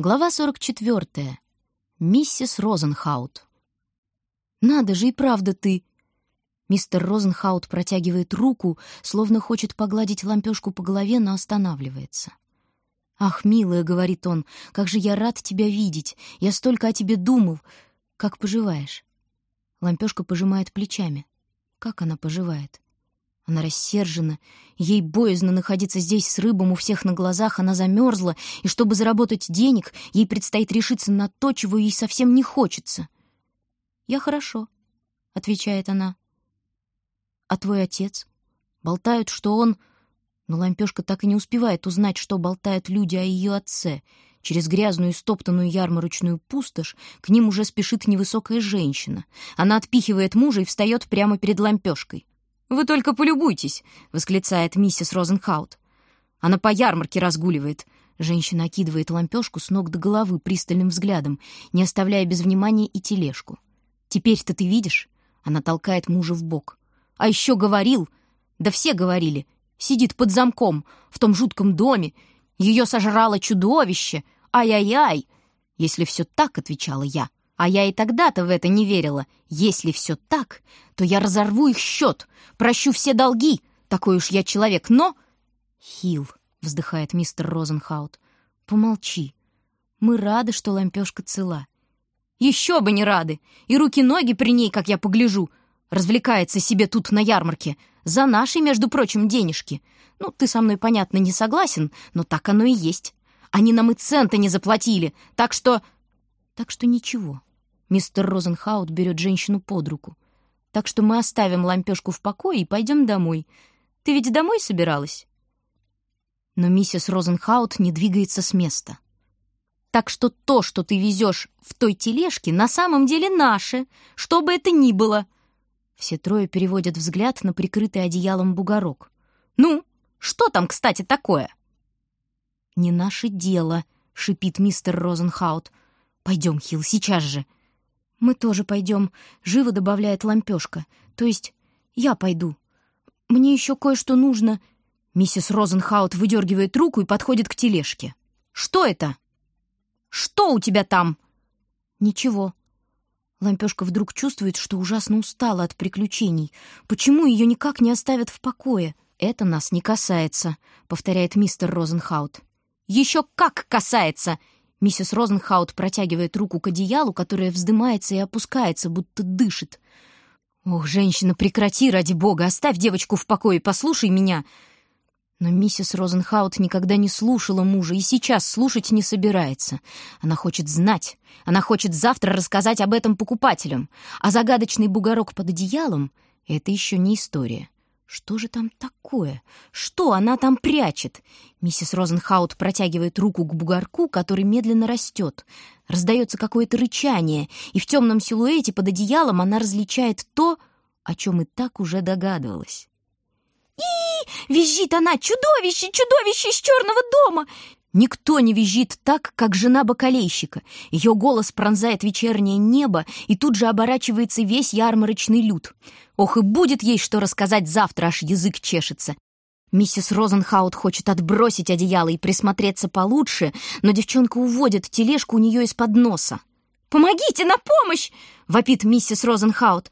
Глава 44. Миссис Розенхаут. «Надо же, и правда ты!» Мистер Розенхаут протягивает руку, словно хочет погладить лампёшку по голове, но останавливается. «Ах, милая», — говорит он, — «как же я рад тебя видеть! Я столько о тебе думал! Как поживаешь?» Лампёшка пожимает плечами. Как она поживает? Она рассержена, ей боязно находиться здесь с рыбом у всех на глазах, она замерзла, и чтобы заработать денег, ей предстоит решиться на то, чего ей совсем не хочется. «Я хорошо», — отвечает она. «А твой отец?» Болтают, что он... Но лампёшка так и не успевает узнать, что болтают люди о ее отце. Через грязную и стоптанную ярмарочную пустошь к ним уже спешит невысокая женщина. Она отпихивает мужа и встает прямо перед лампёшкой. «Вы только полюбуйтесь!» — восклицает миссис Розенхаут. «Она по ярмарке разгуливает». Женщина окидывает лампёшку с ног до головы пристальным взглядом, не оставляя без внимания и тележку. «Теперь-то ты видишь?» Она толкает мужа в бок. «А еще говорил!» «Да все говорили!» Сидит под замком, в том жутком доме. Ее сожрало чудовище. Ай-яй-яй! Если все так, — отвечала я, а я и тогда-то в это не верила. Если все так, то я разорву их счет, прощу все долги. Такой уж я человек, но... Хил, вздыхает мистер Розенхаут, помолчи. Мы рады, что лампешка цела. Еще бы не рады. И руки-ноги при ней, как я погляжу, развлекается себе тут на ярмарке. За наши, между прочим, денежки. Ну, ты со мной, понятно, не согласен, но так оно и есть. Они нам и цента не заплатили, так что... Так что ничего. Мистер Розенхаут берет женщину под руку. «Так что мы оставим лампёшку в покое и пойдем домой. Ты ведь домой собиралась?» Но миссис Розенхаут не двигается с места. «Так что то, что ты везешь в той тележке, на самом деле наше, что бы это ни было!» Все трое переводят взгляд на прикрытый одеялом бугорок. «Ну, что там, кстати, такое?» «Не наше дело», — шипит мистер Розенхаут. «Пойдем, Хилл, сейчас же. «Мы тоже пойдем», — живо добавляет лампёшка. «То есть я пойду. Мне еще кое-что нужно». Миссис Розенхаут выдергивает руку и подходит к тележке. «Что это? Что у тебя там?» «Ничего». Лампёшка вдруг чувствует, что ужасно устала от приключений. Почему ее никак не оставят в покое? «Это нас не касается», — повторяет мистер Розенхаут. «Еще как касается!» Миссис Розенхаут протягивает руку к одеялу, которое вздымается и опускается, будто дышит. «Ох, женщина, прекрати, ради бога! Оставь девочку в покое, послушай меня!» Но миссис Розенхаут никогда не слушала мужа и сейчас слушать не собирается. Она хочет знать. Она хочет завтра рассказать об этом покупателям. А загадочный бугорок под одеялом — это еще не история. Что же там такое? Что она там прячет? Миссис Розенхаут протягивает руку к бугорку, который медленно растет. Раздается какое-то рычание, и в темном силуэте под одеялом она различает то, о чем и так уже догадывалась. и визжит она! Чудовище! Чудовище из черного дома! Никто не визжит так, как жена бакалейщика. Ее голос пронзает вечернее небо, и тут же оборачивается весь ярмарочный люд. Ох, и будет ей что рассказать завтра, аж язык чешется. Миссис Розенхаут хочет отбросить одеяло и присмотреться получше, но девчонка уводит тележку у нее из-под носа. «Помогите, на помощь!» — вопит миссис Розенхаут.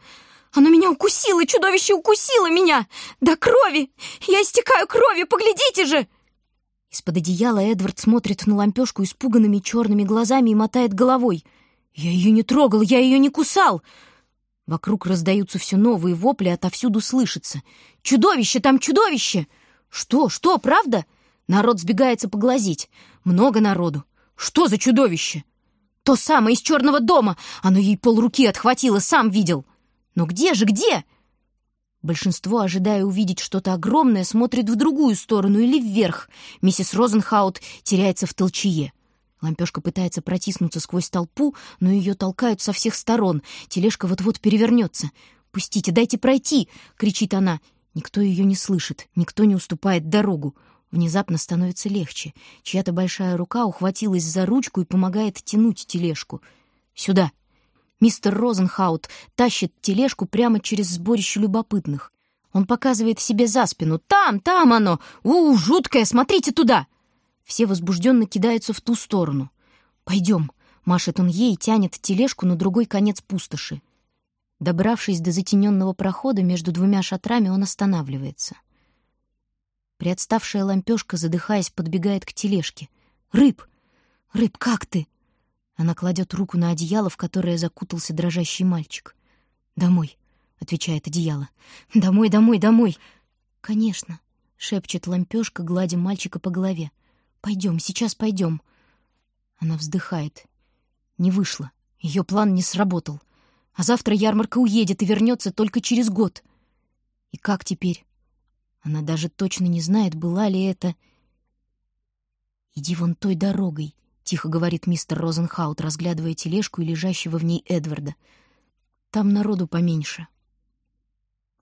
«Оно меня укусило, чудовище укусило меня! До крови! Я истекаю кровью, поглядите же!» Из-под одеяла Эдвард смотрит на лампёшку испуганными черными глазами и мотает головой. «Я ее не трогал, я ее не кусал!» Вокруг раздаются все новые вопли, отовсюду слышится. «Чудовище! Там чудовище!» «Что? Что? Правда?» Народ сбегается поглазеть. Много народу. «Что за чудовище?» «То самое из черного дома! Оно ей полруки отхватило, сам видел!» «Но где же, где?» Большинство, ожидая увидеть что-то огромное, смотрит в другую сторону или вверх. Миссис Розенхаут теряется в толчее. Лампёшка пытается протиснуться сквозь толпу, но ее толкают со всех сторон. Тележка вот-вот перевернется. «Пустите, дайте пройти!» — кричит она. Никто ее не слышит, никто не уступает дорогу. Внезапно становится легче. Чья-то большая рука ухватилась за ручку и помогает тянуть тележку. «Сюда!» Мистер Розенхаут тащит тележку прямо через сборище любопытных. Он показывает себе за спину. «Там, там оно! У, жуткое! Смотрите туда!» Все возбужденно кидаются в ту сторону. Пойдем, машет он ей, тянет тележку на другой конец пустоши. Добравшись до затененного прохода между двумя шатрами, он останавливается. Приотставшая лампешка, задыхаясь, подбегает к тележке. «Рыб! Рыб, как ты?» Она кладет руку на одеяло, в которое закутался дрожащий мальчик. «Домой», — отвечает одеяло. «Домой, домой, домой!» «Конечно», — шепчет лампешка, гладя мальчика по голове. «Пойдем, сейчас пойдем». Она вздыхает. Не вышло. Ее план не сработал. А завтра ярмарка уедет и вернется только через год. И как теперь? Она даже точно не знает, была ли это... «Иди вон той дорогой», — тихо говорит мистер Розенхаут, разглядывая тележку и лежащего в ней Эдварда. «Там народу поменьше».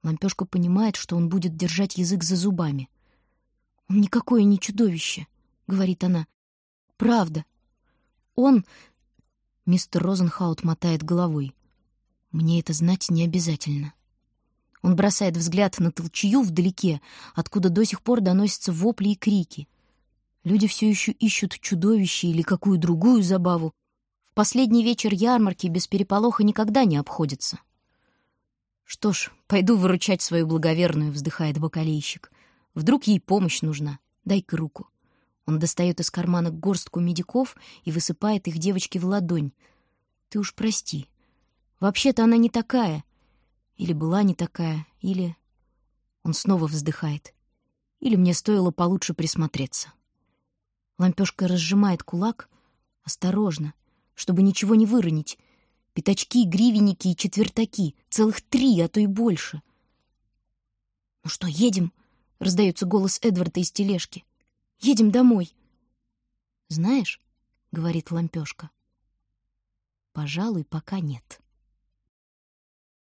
Лампешка понимает, что он будет держать язык за зубами. «Он никакое не чудовище», — говорит она. «Правда. Он...» Мистер Розенхаут мотает головой. «Мне это знать не обязательно». Он бросает взгляд на толчью вдалеке, откуда до сих пор доносятся вопли и крики. Люди все еще ищут чудовище или какую другую забаву. В последний вечер ярмарки без переполоха никогда не обходится. «Что ж, пойду выручать свою благоверную», — вздыхает бокалейщик. «Вдруг ей помощь нужна? Дай-ка руку». Он достает из кармана горстку медиков и высыпает их девочке в ладонь. «Ты уж прости. Вообще-то она не такая. Или была не такая, или...» Он снова вздыхает. «Или мне стоило получше присмотреться». Лампёшка разжимает кулак. Осторожно, чтобы ничего не выронить — Пятачки, гривенники и четвертаки. Целых три, а то и больше. «Ну что, едем?» — раздается голос Эдварда из тележки. «Едем домой». «Знаешь», — говорит лампёшка, — «пожалуй, пока нет».